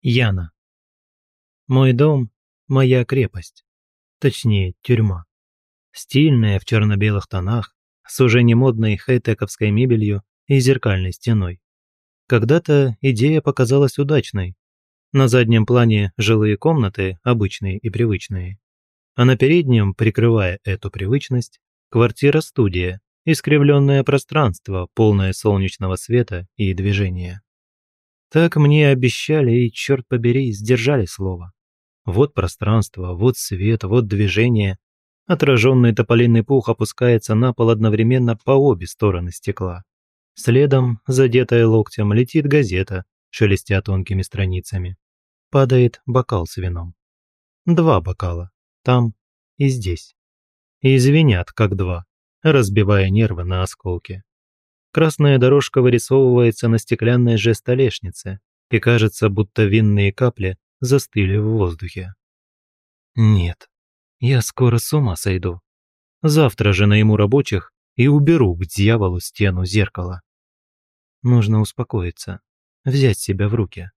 Яна. Мой дом – моя крепость, точнее тюрьма. Стильная в черно-белых тонах, с уже немодной хай-тековской мебелью и зеркальной стеной. Когда-то идея показалась удачной. На заднем плане жилые комнаты, обычные и привычные. А на переднем, прикрывая эту привычность, квартира-студия, искривленное пространство, полное солнечного света и движения. Так мне обещали и, черт побери, сдержали слово. Вот пространство, вот свет, вот движение. Отраженный тополиный пух опускается на пол одновременно по обе стороны стекла. Следом, задетая локтем, летит газета, шелестя тонкими страницами. Падает бокал с вином. Два бокала. Там и здесь. И звенят, как два, разбивая нервы на осколки. Красная дорожка вырисовывается на стеклянной же столешнице, и кажется, будто винные капли застыли в воздухе. Нет, я скоро с ума сойду. Завтра же найму рабочих и уберу к дьяволу стену зеркала. Нужно успокоиться, взять себя в руки.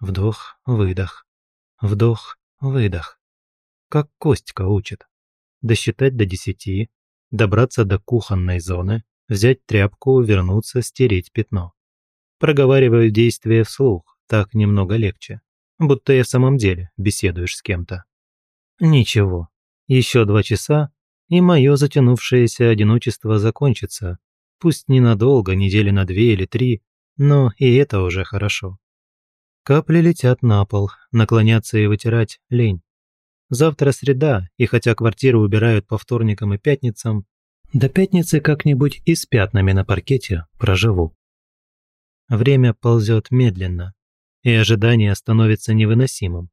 Вдох, выдох, вдох, выдох. Как Костька учит. Досчитать до десяти, добраться до кухонной зоны, взять тряпку, вернуться, стереть пятно. Проговариваю действие вслух, так немного легче. Будто я в самом деле беседуешь с кем-то. Ничего, еще два часа, и мое затянувшееся одиночество закончится. Пусть ненадолго, недели на две или три, но и это уже хорошо. Капли летят на пол, наклоняться и вытирать лень. Завтра среда, и хотя квартиру убирают по вторникам и пятницам, до пятницы как-нибудь и с пятнами на паркете проживу. Время ползет медленно, и ожидание становится невыносимым.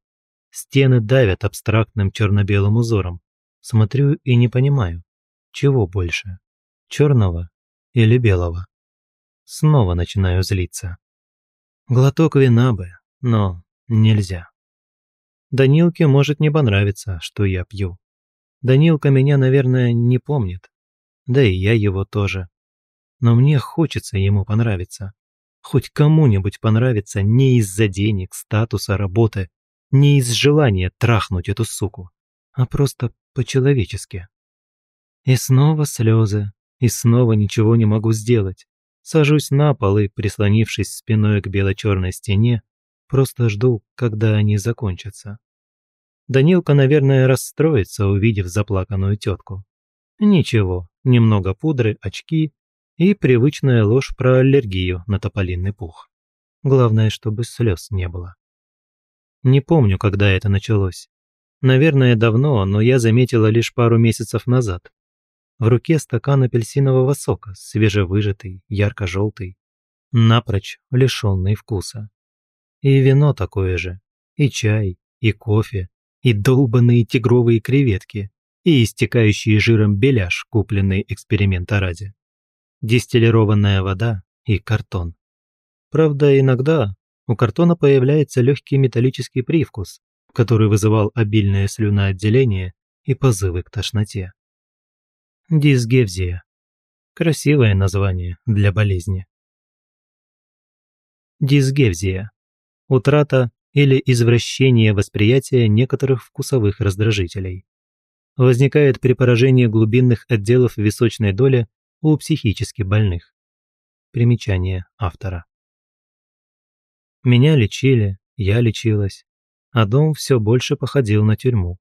Стены давят абстрактным черно-белым узором. Смотрю и не понимаю, чего больше, черного или белого. Снова начинаю злиться. Глоток вина бы, но нельзя. Данилке может не понравиться, что я пью. Данилка меня, наверное, не помнит да и я его тоже. Но мне хочется ему понравиться. Хоть кому-нибудь понравиться не из-за денег, статуса, работы, не из желания трахнуть эту суку, а просто по-человечески. И снова слезы, и снова ничего не могу сделать. Сажусь на пол и, прислонившись спиной к бело-черной стене, просто жду, когда они закончатся. Данилка, наверное, расстроится, увидев заплаканную тетку. Ничего, немного пудры, очки и привычная ложь про аллергию на тополинный пух. Главное, чтобы слез не было. Не помню, когда это началось. Наверное, давно, но я заметила лишь пару месяцев назад. В руке стакан апельсинового сока, свежевыжатый, ярко-желтый, напрочь лишенный вкуса. И вино такое же, и чай, и кофе, и долбанные тигровые креветки, и истекающий жиром беляш, купленный эксперимента ради. Дистиллированная вода и картон. Правда, иногда у картона появляется легкий металлический привкус, который вызывал обильное слюноотделение и позывы к тошноте. Дисгевзия. Красивое название для болезни. Дисгевзия. Утрата или извращение восприятия некоторых вкусовых раздражителей возникает при поражении глубинных отделов височной доли у психически больных. Примечание автора. Меня лечили, я лечилась, а дом все больше походил на тюрьму.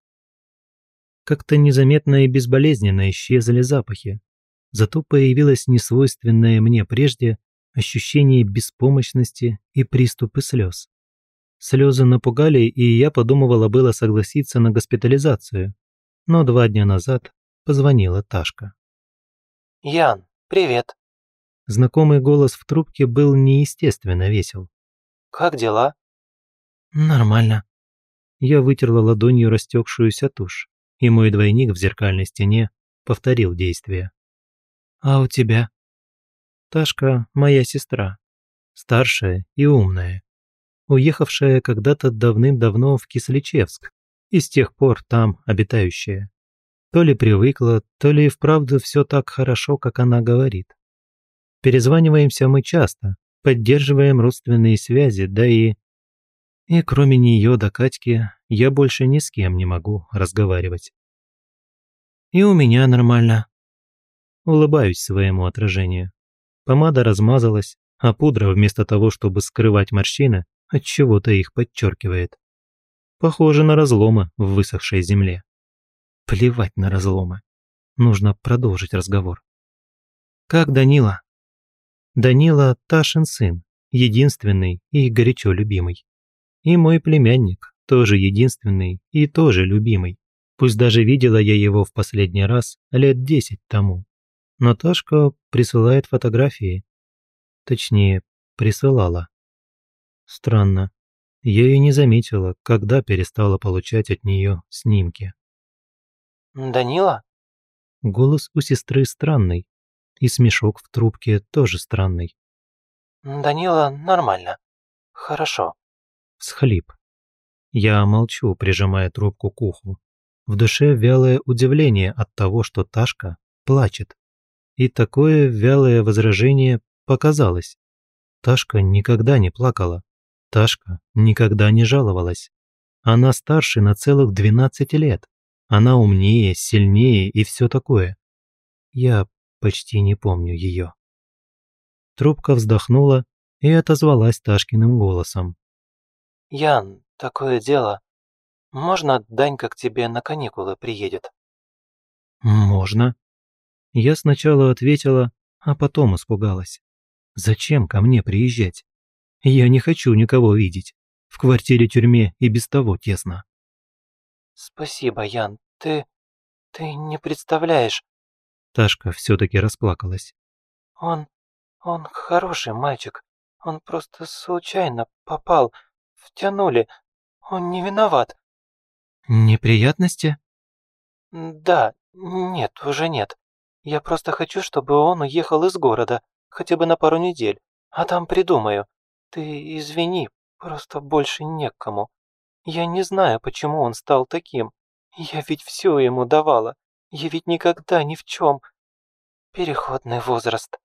Как-то незаметно и безболезненно исчезли запахи, зато появилось несвойственное мне прежде ощущение беспомощности и приступы слез. Слезы напугали, и я подумывала было согласиться на госпитализацию, но два дня назад позвонила Ташка. «Ян, привет!» Знакомый голос в трубке был неестественно весел. «Как дела?» «Нормально». Я вытерла ладонью растекшуюся тушь, и мой двойник в зеркальной стене повторил действие. «А у тебя?» Ташка – моя сестра, старшая и умная, уехавшая когда-то давным-давно в Кисличевск и с тех пор там обитающая. То ли привыкла, то ли и вправду все так хорошо, как она говорит. Перезваниваемся мы часто, поддерживаем родственные связи, да и... И кроме нее до Катьки я больше ни с кем не могу разговаривать. И у меня нормально. Улыбаюсь своему отражению. Помада размазалась, а пудра вместо того, чтобы скрывать морщины, от чего-то их подчеркивает. Похоже на разломы в высохшей земле. Плевать на разломы. Нужно продолжить разговор. «Как Данила?» «Данила – Ташин сын, единственный и горячо любимый. И мой племянник, тоже единственный и тоже любимый. Пусть даже видела я его в последний раз лет десять тому. Наташка присылает фотографии. Точнее, присылала. Странно я и не заметила, когда перестала получать от нее снимки. «Данила?» Голос у сестры странный, и смешок в трубке тоже странный. «Данила, нормально. Хорошо». Схлип. Я молчу, прижимая трубку к уху. В душе вялое удивление от того, что Ташка плачет. И такое вялое возражение показалось. Ташка никогда не плакала. Ташка никогда не жаловалась. Она старше на целых 12 лет. Она умнее, сильнее и все такое. Я почти не помню ее. Трубка вздохнула и отозвалась Ташкиным голосом. «Ян, такое дело. Можно Данька к тебе на каникулы приедет?» «Можно». Я сначала ответила, а потом испугалась. «Зачем ко мне приезжать? Я не хочу никого видеть. В квартире-тюрьме и без того тесно». «Спасибо, Ян. Ты... ты не представляешь...» Ташка все-таки расплакалась. «Он... он хороший мальчик. Он просто случайно попал. Втянули. Он не виноват». «Неприятности?» «Да, нет, уже нет. Я просто хочу, чтобы он уехал из города, хотя бы на пару недель, а там придумаю. Ты извини, просто больше некому. Я не знаю, почему он стал таким. Я ведь все ему давала. Я ведь никогда ни в чем. Переходный возраст.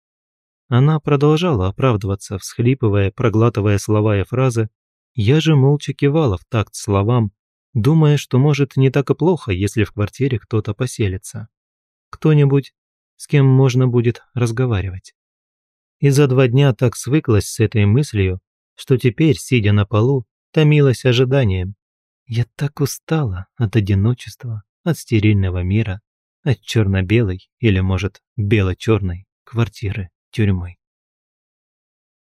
Она продолжала оправдываться, всхлипывая, проглатывая слова и фразы. Я же молча кивала в такт словам, думая, что может не так и плохо, если в квартире кто-то поселится. Кто-нибудь, с кем можно будет разговаривать и за два дня так свыклась с этой мыслью, что теперь, сидя на полу, томилась ожиданием. Я так устала от одиночества, от стерильного мира, от черно-белой или, может, бело-черной квартиры тюрьмы.